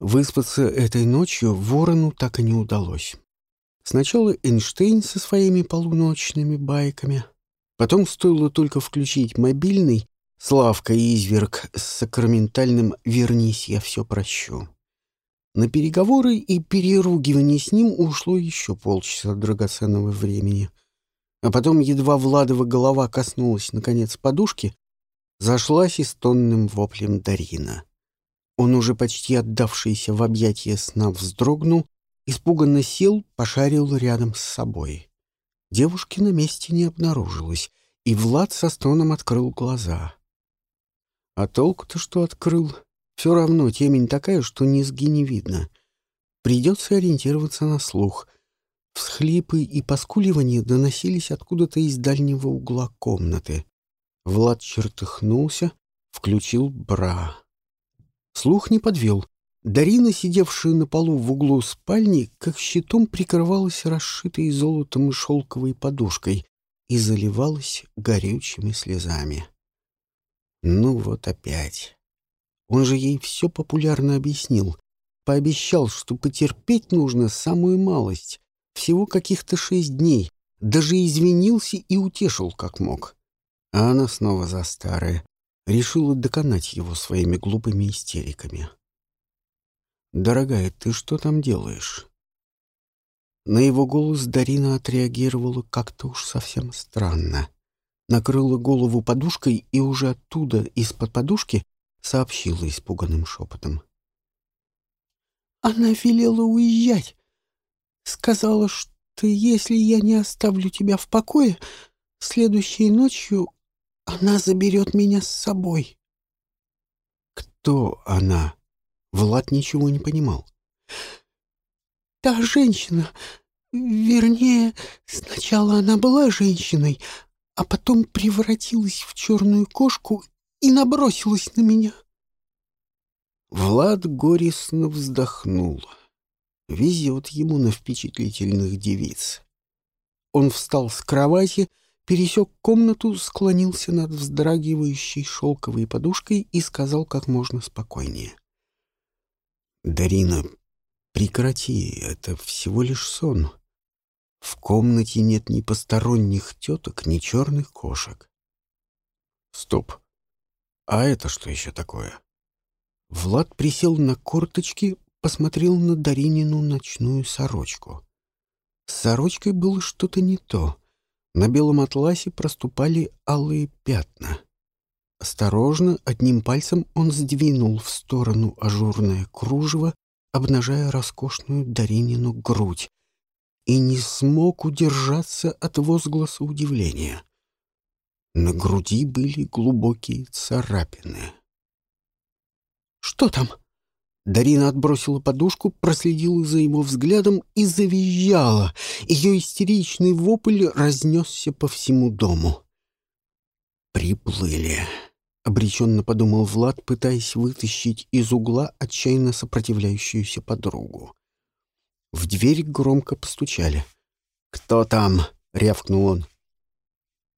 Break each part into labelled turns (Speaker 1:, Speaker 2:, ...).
Speaker 1: Выспаться этой ночью ворону так и не удалось. Сначала Эйнштейн со своими полуночными байками. Потом стоило только включить мобильный, Славка изверг с сакраментальным «вернись, я все прощу». На переговоры и переругивание с ним ушло еще полчаса драгоценного времени. А потом, едва Владова голова коснулась, наконец, подушки, зашлась истонным воплем Дарина. Он, уже почти отдавшийся в объятия сна, вздрогнул, испуганно сел, пошарил рядом с собой. Девушки на месте не обнаружилось, и Влад со стоном открыл глаза. А толку-то что открыл? Все равно темень такая, что низги не видно. Придется ориентироваться на слух. Всхлипы и поскуливания доносились откуда-то из дальнего угла комнаты. Влад чертыхнулся, включил бра. Слух не подвел. Дарина, сидевшая на полу в углу спальни, как щитом прикрывалась расшитой золотом и шелковой подушкой и заливалась горючими слезами. Ну вот опять. Он же ей все популярно объяснил. Пообещал, что потерпеть нужно самую малость. Всего каких-то шесть дней. Даже извинился и утешил, как мог. А она снова за старое. Решила доконать его своими глупыми истериками. «Дорогая, ты что там делаешь?» На его голос Дарина отреагировала как-то уж совсем странно накрыла голову подушкой и уже оттуда, из-под подушки, сообщила испуганным шепотом. «Она велела уезжать. Сказала, что если я не оставлю тебя в покое, следующей ночью она заберет меня с собой». «Кто она?» Влад ничего не понимал. «Та женщина. Вернее, сначала она была женщиной, а потом превратилась в черную кошку и набросилась на меня. Влад горестно вздохнул. Везет ему на впечатлительных девиц. Он встал с кровати, пересек комнату, склонился над вздрагивающей шелковой подушкой и сказал как можно спокойнее. «Дарина, прекрати, это всего лишь сон. В комнате нет ни посторонних теток, ни черных кошек. Стоп. А это что еще такое? Влад присел на корточки, посмотрел на Даринину ночную сорочку. С сорочкой было что-то не то. На белом атласе проступали алые пятна. Осторожно, одним пальцем он сдвинул в сторону ажурное кружево, обнажая роскошную Даринину грудь, и не смог удержаться от возгласа удивления. На груди были глубокие царапины. «Что там?» Дарина отбросила подушку, проследила за его взглядом и завизжала. Ее истеричный вопль разнесся по всему дому. «Приплыли», — обреченно подумал Влад, пытаясь вытащить из угла отчаянно сопротивляющуюся подругу. В дверь громко постучали. «Кто там?» — рявкнул он.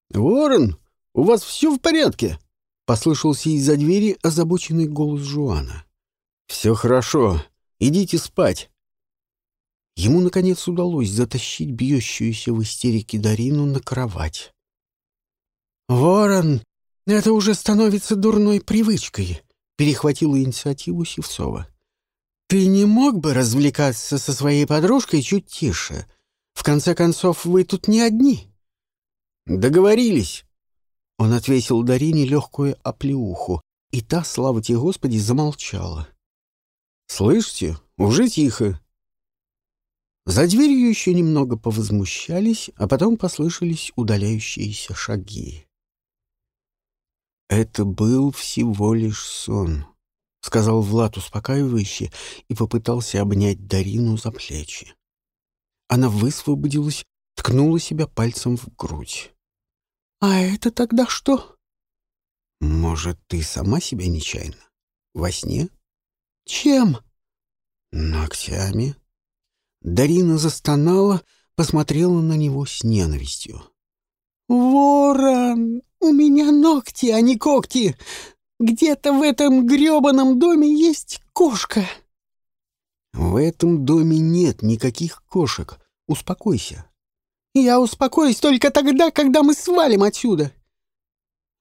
Speaker 2: «Ворон, у вас все в порядке?»
Speaker 1: — послышался из-за двери озабоченный голос Жуана.
Speaker 2: «Все хорошо. Идите спать».
Speaker 1: Ему, наконец, удалось затащить бьющуюся в истерике Дарину на кровать. «Ворон, это уже становится дурной привычкой», — перехватила инициативу Севцова. «Ты не мог бы развлекаться со своей подружкой чуть тише? В конце концов, вы тут не одни».
Speaker 2: «Договорились».
Speaker 1: Он отвесил Дарине легкую оплеуху, и та, слава тебе Господи, замолчала.
Speaker 2: «Слышите? Уже тихо».
Speaker 1: За дверью еще немного повозмущались, а потом послышались удаляющиеся шаги. Это был всего лишь сон. — сказал Влад успокаивающе и попытался обнять Дарину за плечи. Она высвободилась, ткнула себя пальцем в грудь. «А это тогда что?» «Может, ты сама себя нечаянно? Во сне?» «Чем?» «Ногтями». Дарина застонала, посмотрела на него с ненавистью. «Ворон! У меня ногти, а не когти! Где-то в этом грёбаном доме есть кошка. В этом доме нет никаких кошек. Успокойся.
Speaker 2: Я успокоюсь только тогда, когда мы свалим отсюда.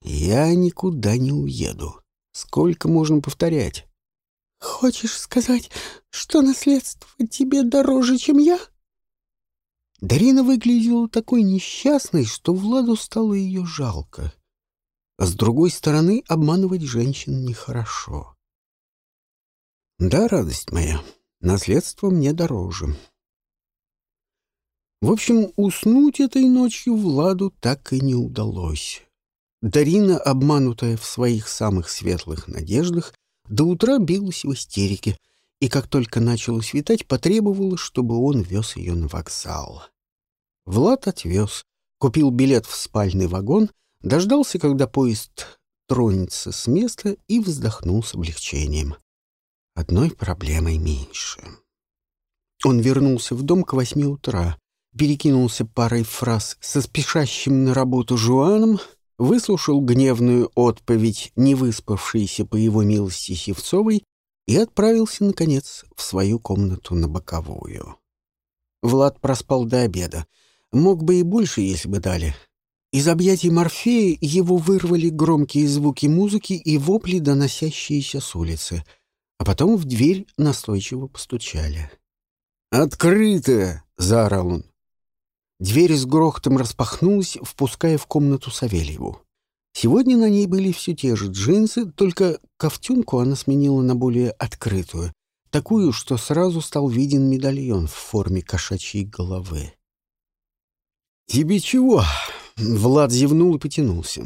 Speaker 1: Я никуда не уеду. Сколько можно повторять?
Speaker 2: Хочешь сказать, что наследство тебе дороже, чем я?
Speaker 1: Дарина выглядела такой несчастной, что Владу стало ее жалко. А с другой стороны, обманывать женщин нехорошо. Да, радость моя, наследство мне дороже. В общем, уснуть этой ночью Владу так и не удалось. Дарина, обманутая в своих самых светлых надеждах, до утра билась в истерике, и как только начало светать, потребовала, чтобы он вез ее на вокзал. Влад отвез, купил билет в спальный вагон, дождался, когда поезд тронется с места и вздохнул с облегчением. Одной проблемой меньше. Он вернулся в дом к восьми утра, перекинулся парой фраз со спешащим на работу Жуаном, выслушал гневную отповедь невыспавшейся по его милости Севцовой и отправился, наконец, в свою комнату на боковую. Влад проспал до обеда. Мог бы и больше, если бы дали. Из объятий Морфея его вырвали громкие звуки музыки и вопли, доносящиеся с улицы. А потом в дверь настойчиво постучали. «Открыто!» — заорал он. Дверь с грохотом распахнулась, впуская в комнату Савельеву. Сегодня на ней были все те же джинсы, только ковтюнку она сменила на более открытую, такую, что сразу стал виден медальон в форме кошачьей головы. «Тебе чего?» — Влад зевнул и потянулся.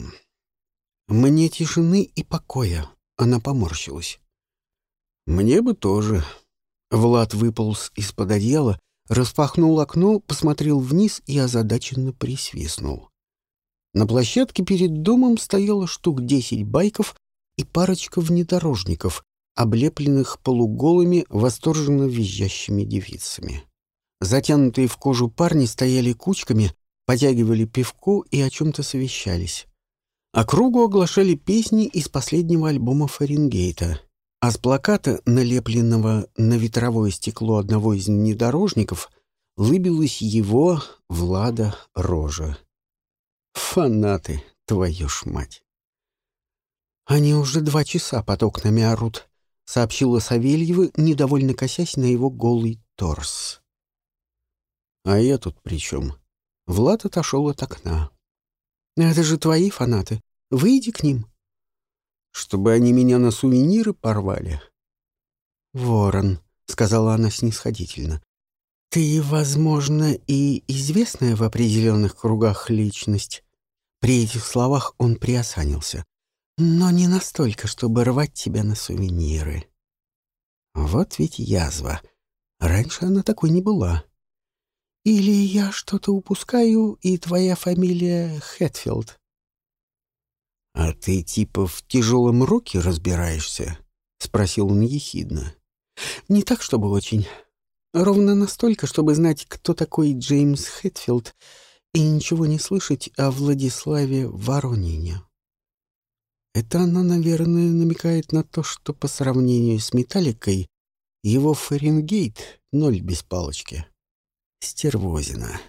Speaker 1: «Мне тишины и покоя», — она поморщилась. «Мне бы тоже». Влад выполз из-под одеяла, распахнул окно, посмотрел вниз и озадаченно присвистнул. На площадке перед домом стояло штук десять байков и парочка внедорожников, облепленных полуголыми, восторженно визжащими девицами. Затянутые в кожу парни стояли кучками, потягивали пивко и о чем-то совещались. Округу оглашали песни из последнего альбома Фаренгейта — а с плаката, налепленного на ветровое стекло одного из внедорожников, лыбилась его, Влада, рожа. Фанаты, твою ж мать! «Они уже два часа под окнами орут», — сообщила Савельева, недовольно косясь на его голый торс. «А я тут при чем?» Влад отошел от окна. «Это же твои фанаты. Выйди к ним чтобы они меня на сувениры порвали. «Ворон», — сказала она снисходительно, — «ты, возможно, и известная в определенных кругах личность». При этих словах он приосанился. «Но не настолько, чтобы рвать тебя на сувениры». Вот ведь язва. Раньше она такой не была. Или я что-то упускаю, и твоя фамилия Хэтфилд? «А ты типа в тяжелом роке разбираешься?» — спросил он ехидно. «Не так, чтобы очень. Ровно настолько, чтобы знать, кто такой Джеймс Хэтфилд, и ничего не слышать о Владиславе Воронине». Это она, наверное, намекает на то, что по сравнению с Металликой его Фаренгейт — ноль без палочки. Стервозина.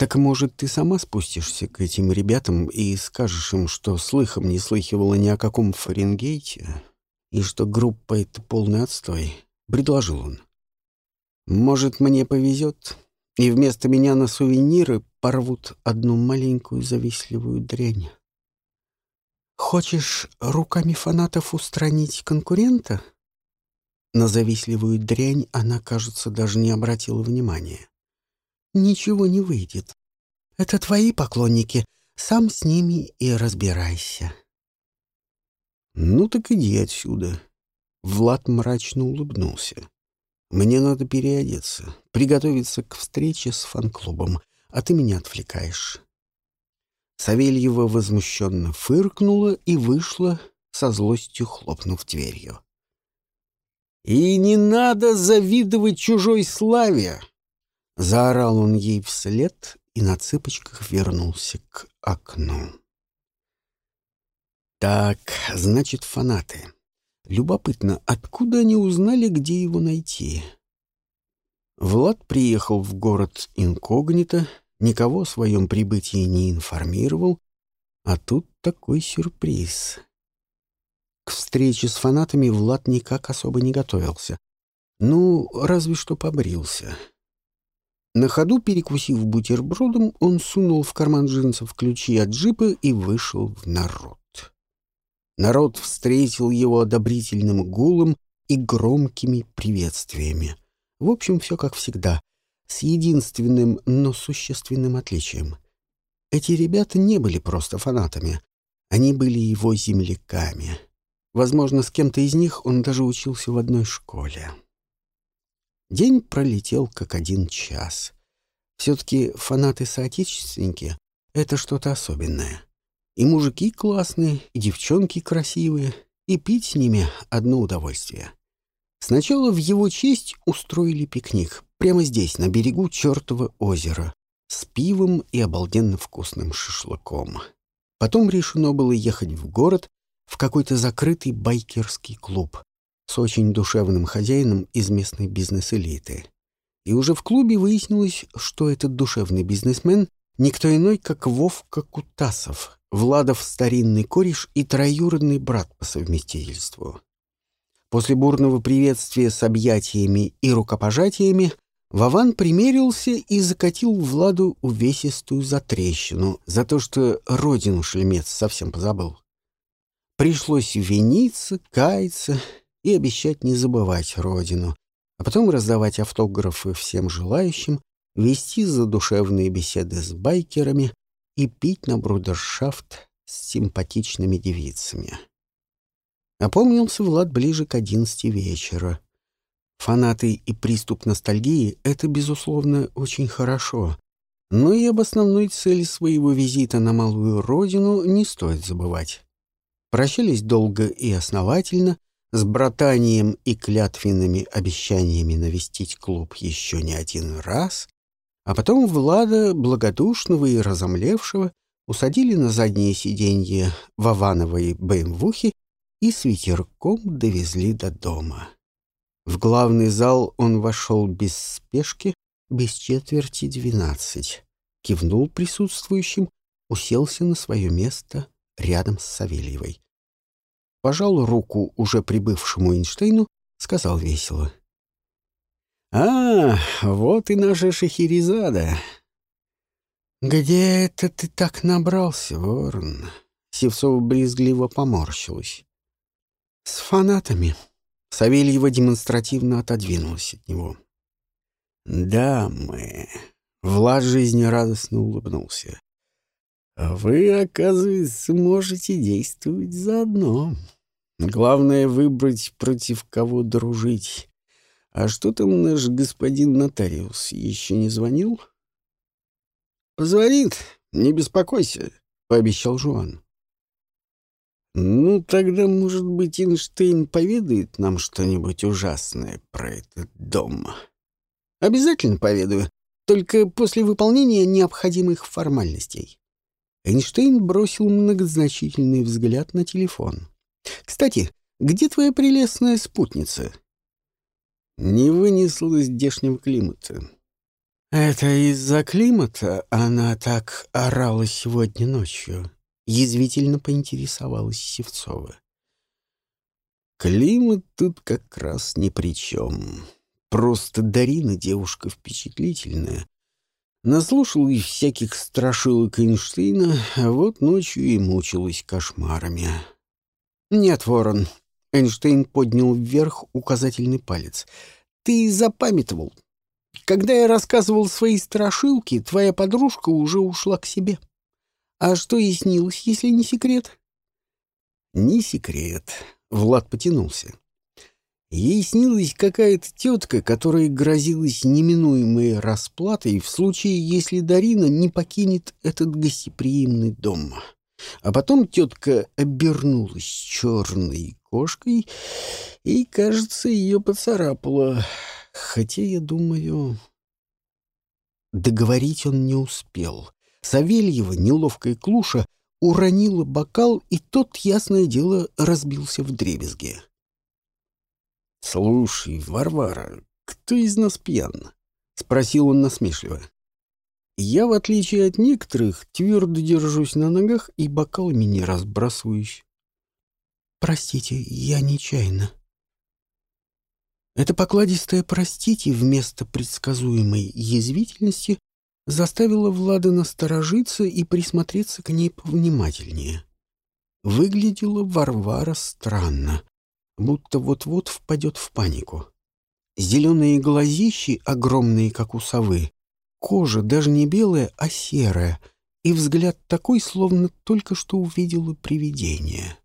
Speaker 1: Так, может, ты сама спустишься к этим ребятам и скажешь им, что слыхом не слыхивала ни о каком Фаренгейте, и что группа — это полный отстой?» — предложил он. «Может, мне повезет, и вместо меня на сувениры порвут одну маленькую завистливую дрянь. Хочешь руками фанатов устранить конкурента?» На завистливую дрянь она, кажется, даже не обратила внимания ничего не выйдет. Это твои поклонники, сам с ними и разбирайся. Ну так иди отсюда. Влад мрачно улыбнулся. Мне надо переодеться, приготовиться к встрече с фан-клубом, а ты меня отвлекаешь. Савельева возмущенно фыркнула и вышла, со злостью хлопнув дверью. «И не надо завидовать чужой славе!» Заорал он ей вслед и на цыпочках вернулся к окну. Так, значит, фанаты. Любопытно, откуда они узнали, где его найти? Влад приехал в город инкогнито, никого о своем прибытии не информировал, а тут такой сюрприз. К встрече с фанатами Влад никак особо не готовился. Ну, разве что побрился. На ходу, перекусив бутербродом, он сунул в карман джинсов ключи от джипа и вышел в народ. Народ встретил его одобрительным гулом и громкими приветствиями. В общем, все как всегда, с единственным, но существенным отличием. Эти ребята не были просто фанатами, они были его земляками. Возможно, с кем-то из них он даже учился в одной школе. День пролетел как один час. Все-таки фанаты-соотечественники — это что-то особенное. И мужики классные, и девчонки красивые, и пить с ними одно удовольствие. Сначала в его честь устроили пикник, прямо здесь, на берегу чертова озера, с пивом и обалденно вкусным шашлыком. Потом решено было ехать в город, в какой-то закрытый байкерский клуб с очень душевным хозяином из местной бизнес-элиты. И уже в клубе выяснилось, что этот душевный бизнесмен — никто иной, как Вовка Кутасов, Владов старинный кореш и троюродный брат по совместительству. После бурного приветствия с объятиями и рукопожатиями Вован примерился и закатил Владу увесистую затрещину за то, что родину шлемец совсем позабыл. Пришлось виниться, каяться и обещать не забывать родину, а потом раздавать автографы всем желающим, вести задушевные беседы с байкерами, и пить на брудершафт с симпатичными девицами. Опомнился Влад ближе к одиннадцати вечера. Фанаты и приступ ностальгии — это, безусловно, очень хорошо, но и об основной цели своего визита на малую родину не стоит забывать. Прощались долго и основательно, с братанием и клятвенными обещаниями навестить клуб еще не один раз, а потом Влада, благодушного и разомлевшего, усадили на заднее сиденье Вавановой БМВухи и с ветерком довезли до дома. В главный зал он вошел без спешки, без четверти двенадцать, кивнул присутствующим, уселся на свое место рядом с Савельевой. Пожал руку уже прибывшему Эйнштейну, сказал весело. «А, вот и наша Шахерезада!» «Где это ты так набрался, ворон?» Севцова брезгливо поморщилась. «С фанатами». Савельева демонстративно отодвинулась от него. «Да, мы...» Влад жизнерадостно улыбнулся. «Вы, оказывается, можете действовать заодно. Главное — выбрать, против кого дружить. А что там наш господин нотариус? Еще не звонил? Позвонит, не беспокойся, пообещал Жуан. Ну, тогда, может быть, Эйнштейн поведает нам что-нибудь ужасное про этот дом. Обязательно поведаю, только после выполнения необходимых формальностей. Эйнштейн бросил многозначительный взгляд на телефон. «Кстати, где твоя прелестная спутница?» не вынесла здешнего климата. «Это из-за климата она так орала сегодня ночью?» — язвительно поинтересовалась Севцова. «Климат тут как раз ни при чем. Просто Дарина девушка впечатлительная. Наслушал и всяких страшилок Эйнштейна, а вот ночью и мучилась кошмарами». «Нет, Ворон, Эйнштейн поднял вверх указательный палец. «Ты запамятовал. Когда я рассказывал свои страшилки, твоя подружка уже ушла к себе. А что ей снилось, если не секрет?» «Не секрет», — Влад потянулся. Ей снилась какая-то тетка, которая грозилась неминуемой расплатой в случае, если Дарина не покинет этот гостеприимный дом. А потом тетка обернулась черной кошкой и, кажется, ее поцарапала. Хотя, я думаю... Договорить он не успел. Савельева, неловкая клуша, уронила бокал, и тот, ясное дело, разбился в дребезге. «Слушай, Варвара, кто из нас пьян?» — спросил он насмешливо. «Я, в отличие от некоторых, твердо держусь на ногах и бокалами не разбрасываюсь».
Speaker 2: «Простите, я нечаянно».
Speaker 1: Это покладистое «простите» вместо предсказуемой язвительности заставило Влада насторожиться и присмотреться к ней повнимательнее. Выглядела Варвара странно, будто вот-вот впадет в панику. Зеленые глазищи, огромные, как у совы, кожа даже не белая, а серая, и взгляд такой, словно только что увидела привидение.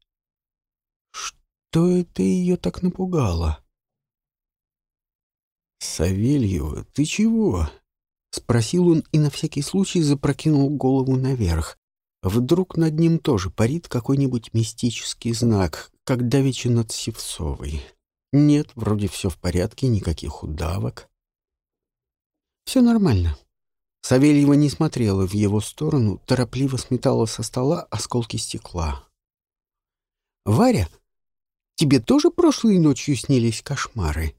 Speaker 1: Что это ее так напугало? «Савельева, ты чего?» — спросил он и на всякий случай запрокинул голову наверх. Вдруг над ним тоже парит какой-нибудь мистический знак, как давеча над Севцовой. Нет, вроде все в порядке, никаких удавок. Все нормально. Савельева не смотрела в его сторону, торопливо сметала со стола осколки стекла. «Варя, тебе тоже прошлой ночью снились кошмары?»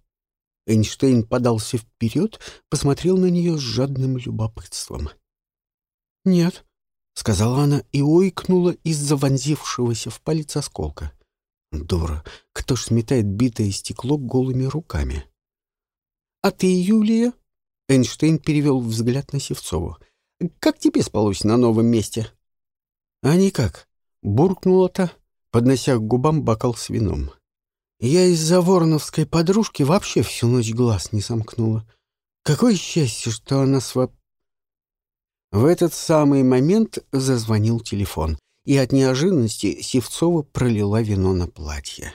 Speaker 1: Эйнштейн подался вперед, посмотрел на нее с жадным любопытством. «Нет», — сказала она и ойкнула из-за вонзившегося в палец осколка. «Дура, кто ж сметает битое стекло голыми руками?» «А ты, Юлия?» Эйнштейн перевел взгляд на Севцову. «Как тебе спалось на новом месте?» «А никак», — буркнула-то, поднося к губам бокал с вином. Я из-за вороновской подружки вообще всю ночь глаз не сомкнула. Какое счастье, что она своб... В этот самый момент зазвонил телефон, и от неожиданности Севцова пролила вино на платье.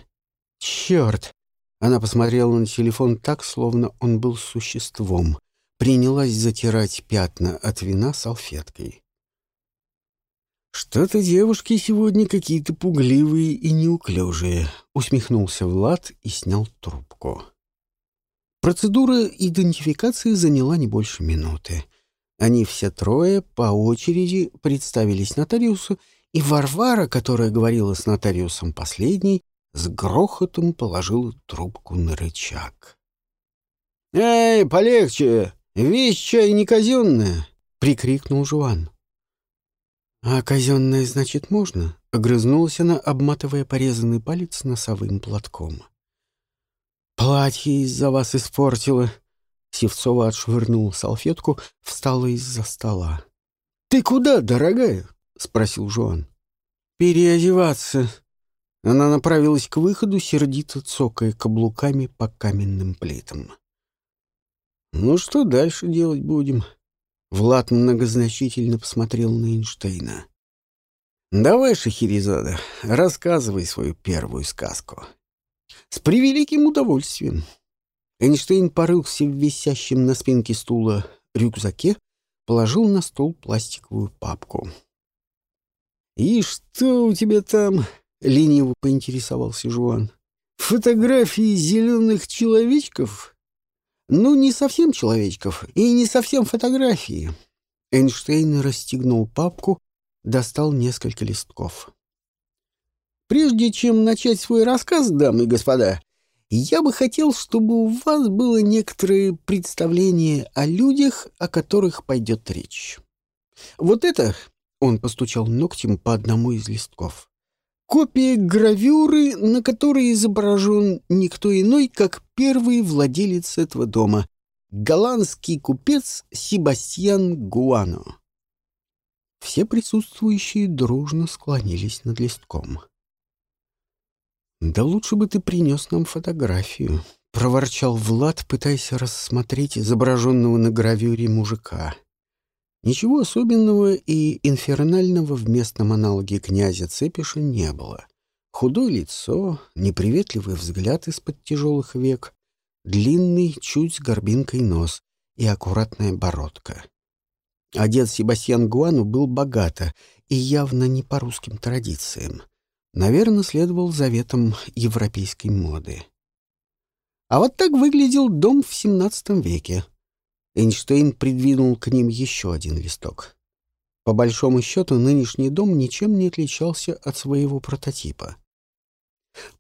Speaker 1: «Черт!» Она посмотрела на телефон так, словно он был существом. Принялась затирать пятна от вина салфеткой. «Что-то девушки сегодня какие-то пугливые и неуклюжие», — усмехнулся Влад и снял трубку. Процедура идентификации заняла не больше минуты. Они все трое по очереди представились нотариусу, и Варвара, которая говорила с нотариусом последней, с грохотом положила трубку на рычаг. «Эй, полегче! Вещь чай не казенная!» — прикрикнул Жуан. «А казенное, значит, можно?» — огрызнулась она, обматывая порезанный палец носовым платком. «Платье из-за вас испортила!» Севцова отшвырнула салфетку, встала из-за стола. «Ты куда, дорогая?» — спросил Жуан. «Переодеваться». Она направилась к выходу, сердито цокая каблуками по каменным плитам. «Ну что дальше делать будем?» Влад многозначительно посмотрел на Эйнштейна. «Давай, Шахерезада, рассказывай свою первую сказку». «С превеликим удовольствием». Эйнштейн порылся в висящем на спинке стула рюкзаке, положил на стол пластиковую папку. «И что у тебя там?» — лениво поинтересовался Жуан. «Фотографии зеленых человечков?» Ну, не совсем человечков и не совсем фотографии. Эйнштейн расстегнул папку, достал несколько листков. Прежде чем начать свой рассказ, дамы и господа, я бы хотел, чтобы у вас было некоторое представление о людях, о которых пойдет речь. Вот это, он постучал ногтем по одному из листков, Копия гравюры, на которой изображен никто иной, как первый владелец этого дома, голландский купец Себастьян Гуано. Все присутствующие дружно склонились над листком. «Да лучше бы ты принес нам фотографию», — проворчал Влад, пытаясь рассмотреть изображенного на гравюре мужика. Ничего особенного и инфернального в местном аналоге князя Цепиша не было. Худое лицо, неприветливый взгляд из-под тяжелых век, длинный, чуть с горбинкой нос и аккуратная бородка. Одет Себастьян Гуану был богато и явно не по русским традициям. Наверное, следовал заветам европейской моды. А вот так выглядел дом в XVII веке. Эйнштейн придвинул к ним еще один листок. По большому счету, нынешний дом ничем не отличался от своего прототипа.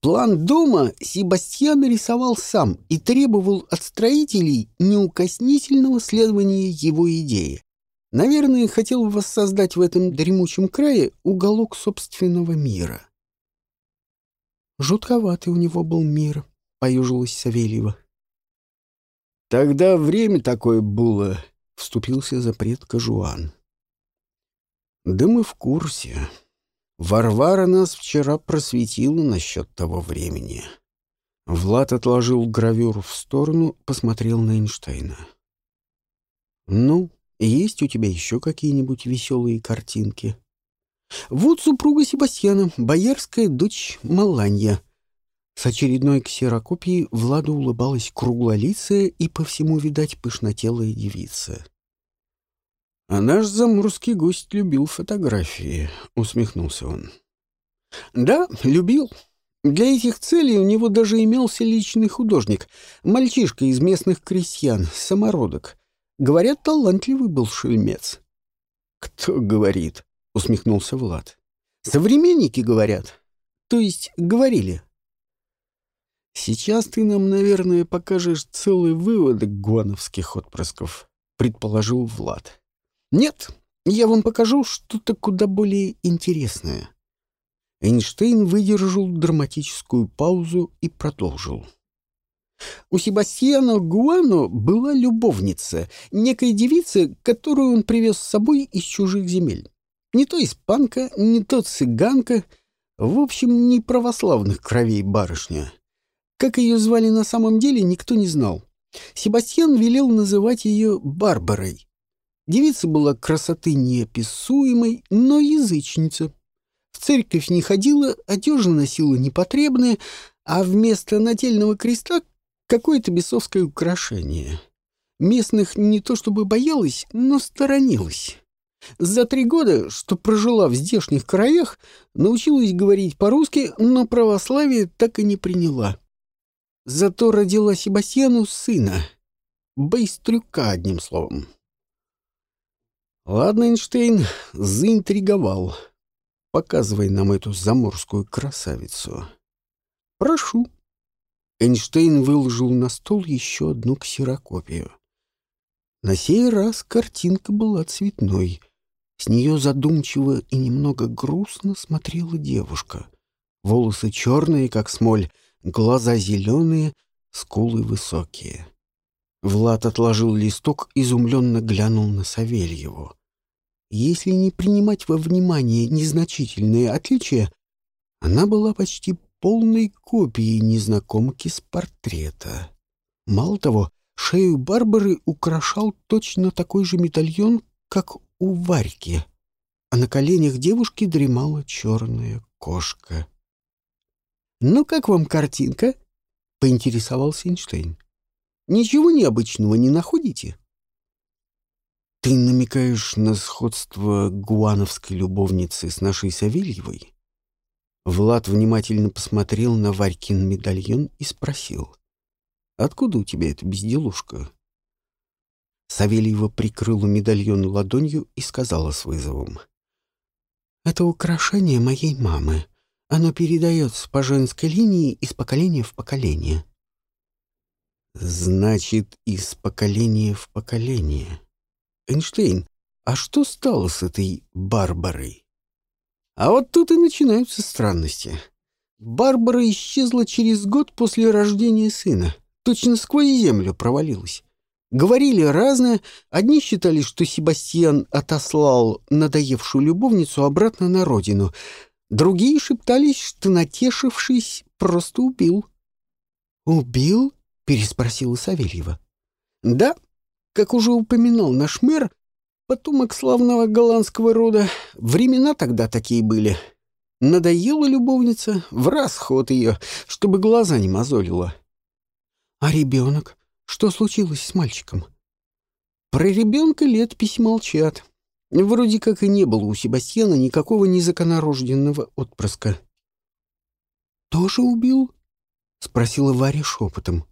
Speaker 1: План дома Себастьян рисовал сам и требовал от строителей неукоснительного следования его идее. Наверное, хотел воссоздать в этом дремучем крае уголок собственного мира. Жутковатый у него был мир, поюжилась Савельева. Тогда время такое было, вступился за предка Жуан. Да мы в курсе. Варвара нас вчера просветила насчет того времени. Влад отложил гравюру в сторону, посмотрел на Эйнштейна. «Ну, есть у тебя еще какие-нибудь веселые картинки?» «Вот супруга Себастьяна, боярская дочь Маланья». С очередной ксерокопией Влада улыбалась круглолицая и, по всему, видать, пышнотелая девица. «А наш заморский гость любил фотографии», — усмехнулся он. «Да, любил. Для этих целей у него даже имелся личный художник, мальчишка из местных крестьян, самородок. Говорят, талантливый был шельмец». «Кто говорит?» — усмехнулся Влад. «Современники говорят. То есть говорили». «Сейчас ты нам, наверное, покажешь целый выводок гуановских отпрысков», — предположил Влад. Нет, я вам покажу что-то куда более интересное. Эйнштейн выдержал драматическую паузу и продолжил. У Себастьяна Гуано была любовница, некая девица, которую он привез с собой из чужих земель. Не то испанка, не то цыганка, в общем, не православных кровей барышня. Как ее звали на самом деле, никто не знал. Себастьян велел называть ее Барбарой. Девица была красоты неописуемой, но язычница. В церковь не ходила, одежда носила непотребное, а вместо нательного креста какое-то бесовское украшение. Местных не то чтобы боялась, но сторонилась. За три года, что прожила в здешних краях, научилась говорить по-русски, но православие так и не приняла. Зато родила Себастьяну сына. Бейстрюка, одним словом. Ладно, Эйнштейн, заинтриговал. Показывай нам эту заморскую красавицу. Прошу. Эйнштейн выложил на стол еще одну ксерокопию. На сей раз картинка была цветной. С нее задумчиво и немного грустно смотрела девушка. Волосы черные, как смоль, глаза зеленые, скулы высокие. Влад отложил листок, изумленно глянул на Савельеву. Если не принимать во внимание незначительные отличия, она была почти полной копией незнакомки с портрета. Мало того, шею Барбары украшал точно такой же медальон, как у Варьки, а на коленях девушки дремала черная кошка. «Ну, как вам картинка?» — поинтересовался Эйнштейн. Ничего необычного не находите? Ты намекаешь на сходство гуановской любовницы с нашей Савельевой? Влад внимательно посмотрел на Варькин медальон и спросил. «Откуда у тебя эта безделушка?» Савельева прикрыла медальон ладонью и сказала с вызовом. «Это украшение моей мамы. Оно передается по женской линии из поколения в поколение. Значит, из поколения в поколение. Эйнштейн, а что стало с этой Барбарой? А вот тут и начинаются странности. Барбара исчезла через год после рождения сына. Точно сквозь землю провалилась. Говорили разное. Одни считали, что Себастьян отослал надоевшую любовницу обратно на родину. Другие шептались, что, натешившись, просто убил. «Убил?» — переспросила Савельева. «Да, как уже упоминал наш мэр, потомок славного голландского рода, времена тогда такие были. Надоела любовница, в расход ее, чтобы глаза не мозолила». «А ребенок? Что случилось с мальчиком?» «Про ребенка летопись молчат. Вроде как и не было у Себастьяна никакого незаконорожденного отпрыска». «Тоже убил?» — спросила Варя шепотом.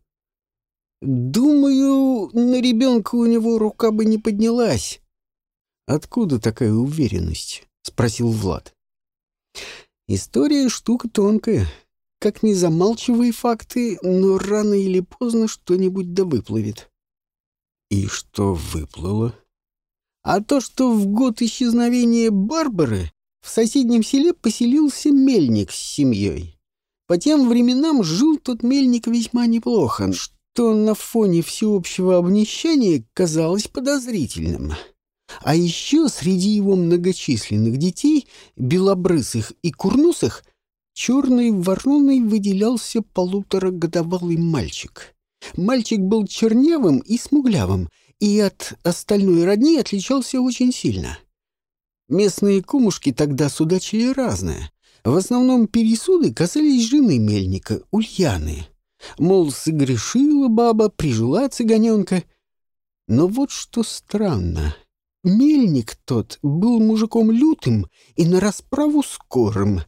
Speaker 1: Думаю, на ребенка у него рука бы не поднялась. Откуда такая уверенность? Спросил Влад. История штука тонкая. как не замалчивай факты, но рано или поздно что-нибудь да выплывет. И что выплыло? А то, что в год исчезновения Барбары в соседнем селе поселился мельник с семьей. По тем временам жил тот мельник весьма неплохо, что на фоне всеобщего обнищания казалось подозрительным. А еще среди его многочисленных детей, белобрысых и курнусых, черной вороной выделялся полуторагодовалый мальчик. Мальчик был чернявым и смуглявым, и от остальной родни отличался очень сильно. Местные кумушки тогда судачили разное. В основном пересуды касались жены мельника, Ульяны. Мол, согрешила баба, прижила цыганенка. Но вот что странно. Мельник тот был мужиком лютым и на расправу скорым,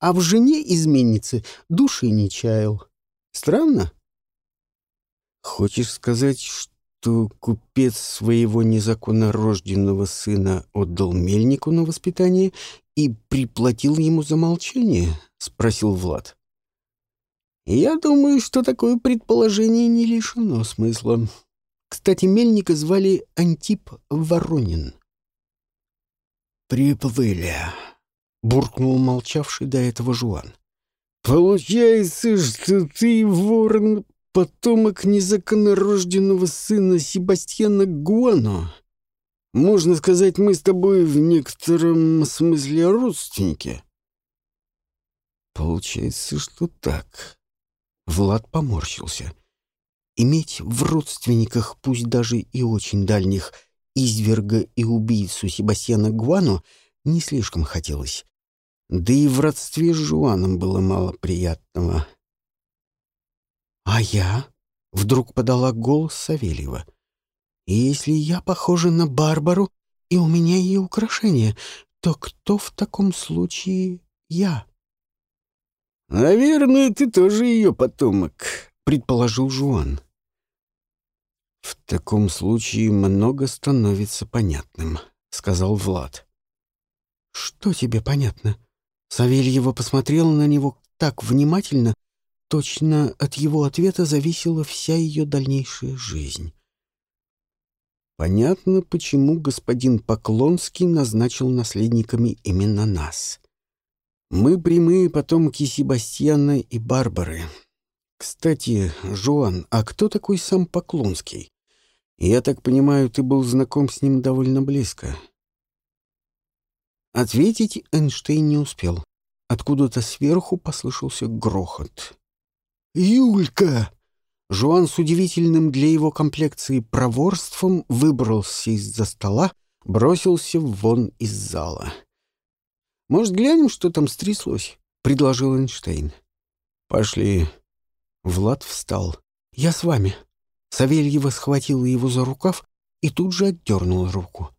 Speaker 1: а в жене изменницы души не чаял. Странно? Хочешь сказать, что купец своего незаконнорожденного сына отдал мельнику на воспитание и приплатил ему за молчание? — спросил Влад. Я думаю, что такое предположение не лишено смысла. Кстати, мельника звали Антип Воронин. «Приплыли», — буркнул молчавший до этого Жуан. «Получается, что ты, ворон, потомок незаконнорожденного сына Себастьяна Гуано. Можно сказать, мы с тобой в некотором смысле родственники». «Получается, что так». Влад поморщился. Иметь в родственниках, пусть даже и очень дальних, изверга и убийцу Себастьяна Гуану не слишком хотелось. Да и в родстве с Жуаном было мало приятного. «А я?» — вдруг подала голос Савельева. «И если я похожа на Барбару, и у меня ее украшения, то кто в таком случае я?» «Наверное, ты тоже ее потомок», — предположил Жуан. «В таком случае много становится понятным», — сказал Влад. «Что тебе понятно?» Савельева посмотрела на него так внимательно, точно от его ответа зависела вся ее дальнейшая жизнь. Понятно, почему господин Поклонский назначил наследниками именно нас. Мы прямые потомки Себастьяна и Барбары. Кстати, Жуан, а кто такой сам Поклонский? Я так понимаю, ты был знаком с ним довольно близко. Ответить Эйнштейн не успел. Откуда-то сверху послышался грохот. «Юлька!» Жуан с удивительным для его комплекции проворством выбрался из-за стола, бросился вон из зала. «Может, глянем, что там стряслось?» — предложил Эйнштейн. «Пошли». Влад встал. «Я с вами». Савельева схватила его за рукав и тут же отдернула руку.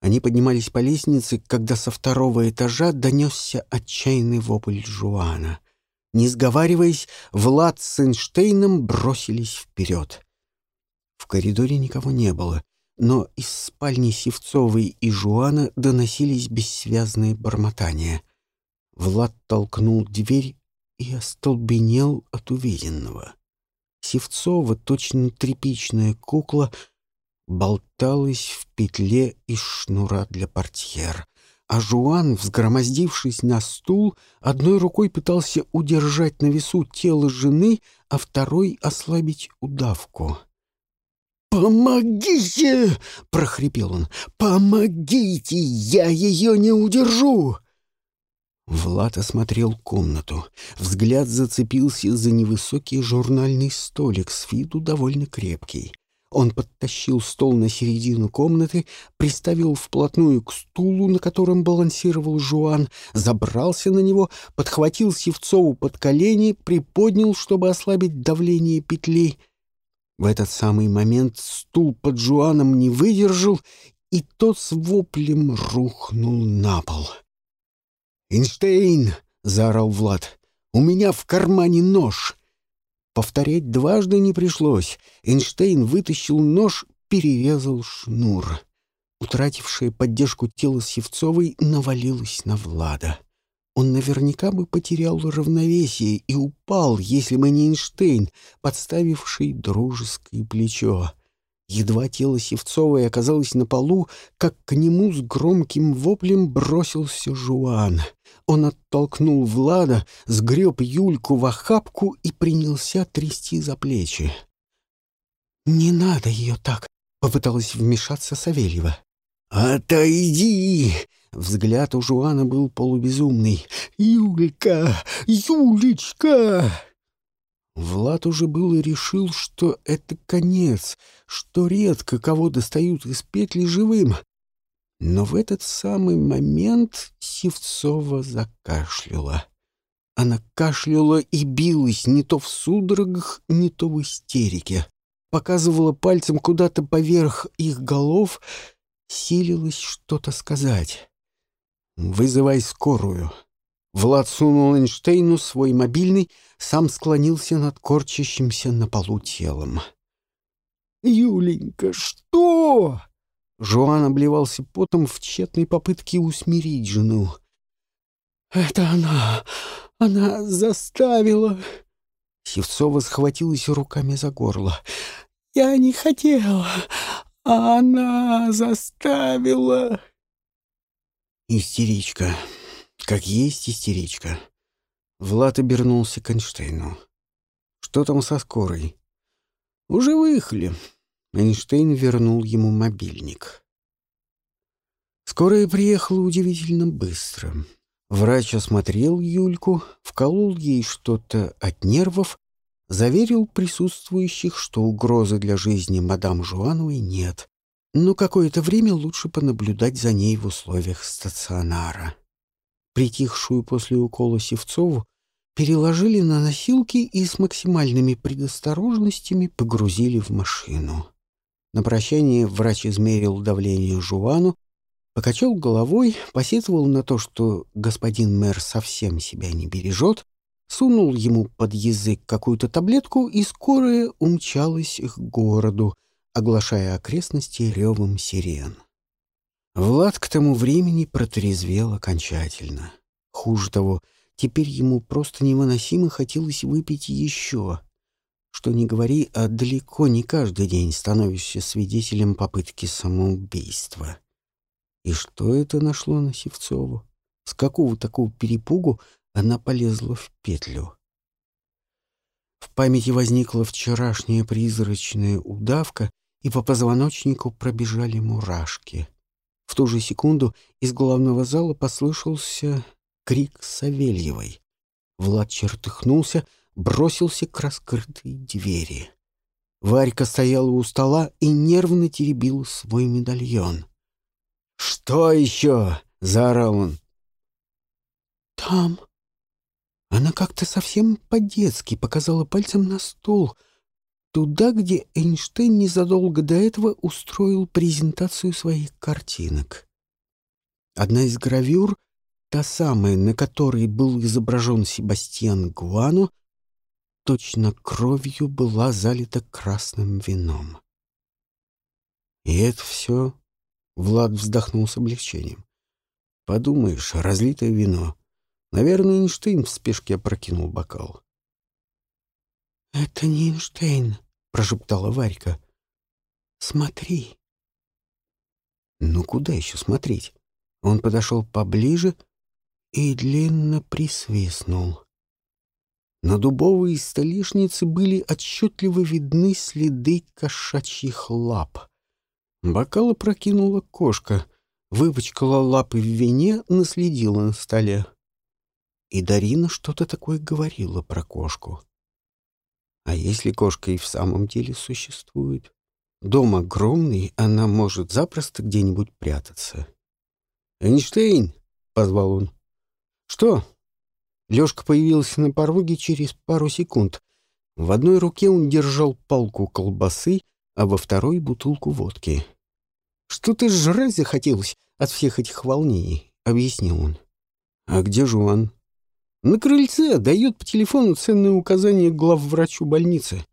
Speaker 1: Они поднимались по лестнице, когда со второго этажа донесся отчаянный вопль Жуана. Не сговариваясь, Влад с Эйнштейном бросились вперед. В коридоре никого не было, но из спальни Севцовой и Жуана доносились бессвязные бормотания. Влад толкнул дверь и остолбенел от увиденного. Севцова, точно тряпичная кукла, болталась в петле из шнура для портьер, а Жуан, взгромоздившись на стул, одной рукой пытался удержать на весу тело жены, а второй ослабить удавку. «Помогите!» — прохрипел он. «Помогите! Я ее не удержу!» Влад осмотрел комнату. Взгляд зацепился за невысокий журнальный столик с виду довольно крепкий. Он подтащил стол на середину комнаты, приставил вплотную к стулу, на котором балансировал Жуан, забрался на него, подхватил Севцову под колени, приподнял, чтобы ослабить давление петли — в этот самый момент стул под Жуаном не выдержал, и тот с воплем рухнул на пол. «Эйнштейн!» — заорал Влад. «У меня в кармане нож!» Повторять дважды не пришлось. Эйнштейн вытащил нож, перерезал шнур. Утратившая поддержку тело Севцовой навалилось на Влада. Он наверняка бы потерял равновесие и упал, если бы не Эйнштейн, подставивший дружеское плечо. Едва тело Севцовой оказалось на полу, как к нему с громким воплем бросился Жуан. Он оттолкнул Влада, сгреб Юльку в охапку и принялся трясти за плечи.
Speaker 2: «Не надо ее так!» — попыталась вмешаться Савельева.
Speaker 1: «Отойди!» Взгляд у Жуана был полубезумный. «Юлька! Юлечка!» Влад уже было решил, что это конец, что редко кого достают из петли живым. Но в этот самый момент Севцова закашляла. Она кашляла и билась не то в судорогах, не то в истерике. Показывала пальцем куда-то поверх их голов, силилась что-то сказать. «Вызывай скорую». Влад сунул Эйнштейну свой мобильный, сам склонился над корчащимся на полу телом. «Юленька, что?» Жуан обливался потом в тщетной попытке усмирить жену.
Speaker 2: «Это она! Она заставила!»
Speaker 1: Севцова схватилась руками за горло.
Speaker 2: «Я не хотела, а она заставила!»
Speaker 1: Истеричка. Как есть истеричка. Влад обернулся к Эйнштейну. «Что там со скорой?» «Уже выехали». Эйнштейн вернул ему мобильник. Скорая приехала удивительно быстро. Врач осмотрел Юльку, вколол ей что-то от нервов, заверил присутствующих, что угрозы для жизни мадам Жуановой нет, но какое-то время лучше понаблюдать за ней в условиях стационара. Притихшую после укола Севцову переложили на носилки и с максимальными предосторожностями погрузили в машину. На прощание врач измерил давление Жувану, покачал головой, посетовал на то, что господин мэр совсем себя не бережет, сунул ему под язык какую-то таблетку, и скорая умчалась к городу, оглашая окрестности ревом сирен. Влад к тому времени протрезвел окончательно. Хуже того, теперь ему просто невыносимо хотелось выпить еще. Что не говори, а далеко не каждый день становишься свидетелем попытки самоубийства. И что это нашло на Севцову? С какого такого перепугу она полезла в петлю? В памяти возникла вчерашняя призрачная удавка, и по позвоночнику пробежали мурашки. В ту же секунду из главного зала послышался крик Савельевой. Влад чертыхнулся, бросился к раскрытой двери. Варька стояла у стола и нервно теребила свой медальон. «Что еще?» — заорал он.
Speaker 2: «Там». Она как-то совсем по-детски показала пальцем на стол — туда, где Эйнштейн незадолго до этого устроил презентацию своих картинок. Одна из гравюр, та самая, на которой был изображен Себастьян Гуано, точно кровью была залита красным вином. И это все... Влад вздохнул с облегчением. Подумаешь, разлитое вино. Наверное, Эйнштейн в спешке опрокинул бокал. «Это не Эйнштейн», — прошептала Варька. «Смотри».
Speaker 1: Ну, куда еще смотреть? Он подошел поближе и длинно присвистнул. На дубовой столешнице были отчетливо видны следы кошачьих лап. Бокал опрокинула кошка, выпачкала лапы в вине, наследила на столе. И Дарина что-то такое говорила про кошку. А если кошка и в самом деле существует? Дом огромный, она может запросто где-нибудь прятаться. «Эйнштейн!» — позвал он. «Что?» Лёшка появился на пороге через пару секунд. В одной руке он держал палку колбасы, а во второй — бутылку водки. «Что ты жрать захотелось от всех этих волнений?» — объяснил он. «А где Жуан?» На крыльце дает по телефону ценные указания главврачу больницы.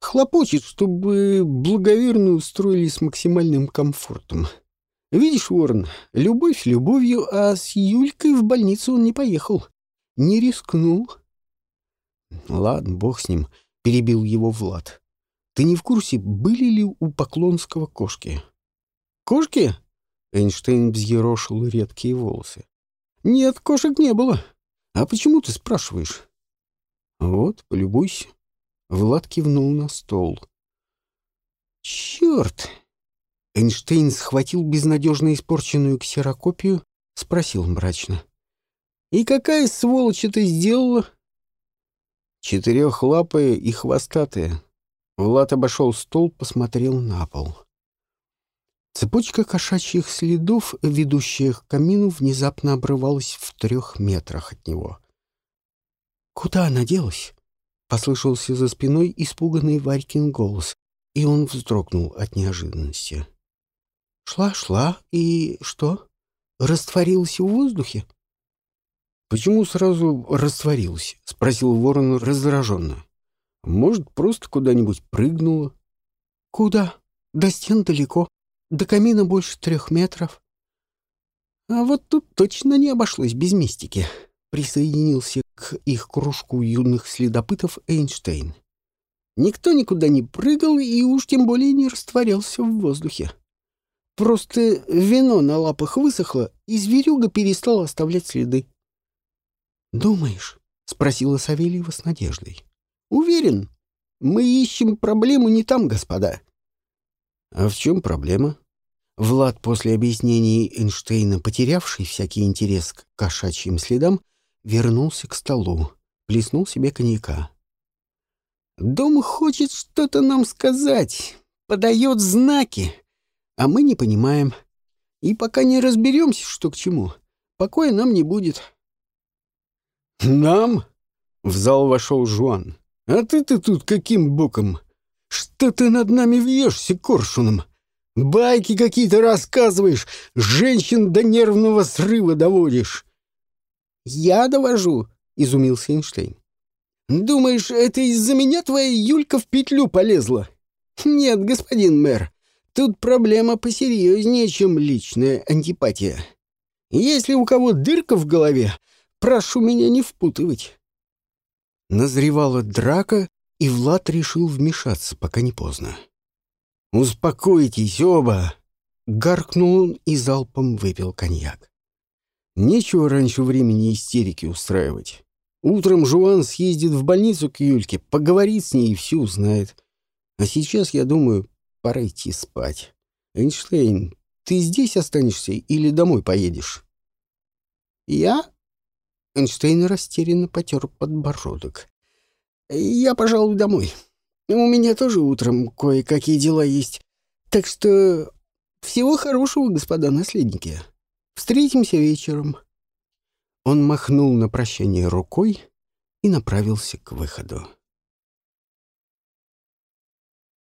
Speaker 1: Хлопочет, чтобы благоверно устроили с максимальным комфортом. Видишь, Ворон, любовь любовью, а с Юлькой в больницу он не поехал. не рискнул. Ладно, бог с ним, перебил его Влад. Ты не в курсе, были ли у Поклонского кошки? Кошки? Эйнштейн взъерошил редкие волосы. Нет, кошек не было. А почему ты спрашиваешь? Вот, полюбуйся. Влад кивнул на стол. Черт! Эйнштейн схватил безнадежно испорченную ксерокопию, спросил мрачно. «И какая сволочь это сделала?» «Четырехлапая и хвостатая». Влад обошел стол, посмотрел на пол. Цепочка кошачьих следов, ведущая к камину, внезапно обрывалась в трех метрах от него. «Куда она делась?» — послышался за спиной испуганный Варькин голос, и он вздрогнул от неожиданности. «Шла, шла, и что? Растворилась в воздухе?»
Speaker 3: «Почему сразу растворилась?» — спросил ворон раздраженно. «Может, просто куда-нибудь прыгнула?»
Speaker 2: «Куда? До стен далеко. До камина больше трех метров».
Speaker 1: «А вот тут точно не обошлось без мистики», — присоединился к их кружку юных следопытов Эйнштейн. «Никто никуда не прыгал и уж тем более не растворялся в воздухе. Просто вино на лапах высохло, и зверюга перестала оставлять следы.
Speaker 2: «Думаешь?» — спросила Савельева с надеждой.
Speaker 1: «Уверен. Мы ищем проблему не там, господа».
Speaker 3: «А в чем проблема?»
Speaker 1: Влад, после объяснений Эйнштейна, потерявший всякий интерес к кошачьим следам, вернулся к столу, плеснул себе коньяка. «Дом хочет что-то нам сказать, подает знаки, а мы не понимаем. И пока не разберемся, что к чему, покоя нам не будет».
Speaker 3: «Нам?» — в зал вошел Жуан. «А ты-то тут каким боком? Что ты над нами вьешься коршуном? Байки какие-то рассказываешь, женщин до нервного срыва доводишь».
Speaker 1: «Я довожу», — изумился Эйнштейн. «Думаешь, это из-за меня твоя Юлька в петлю полезла?» «Нет, господин мэр, тут проблема посерьезнее, чем личная антипатия. Если у кого дырка в голове, Прошу меня не впутывать. Назревала драка, и Влад решил вмешаться, пока не поздно.
Speaker 3: «Успокойтесь оба!»
Speaker 1: — гаркнул он и залпом выпил коньяк.
Speaker 3: «Нечего раньше времени истерики устраивать. Утром Жуан съездит в больницу к Юльке, поговорит с ней и все узнает. А сейчас, я думаю, пора идти спать. Эйнштейн, ты здесь останешься или домой поедешь?»
Speaker 1: «Я?» Эйнштейн растерянно потер подбородок. «Я, пожалуй, домой. У меня тоже утром кое-какие дела есть. Так что всего хорошего, господа наследники. Встретимся вечером». Он махнул на прощание рукой и направился к выходу.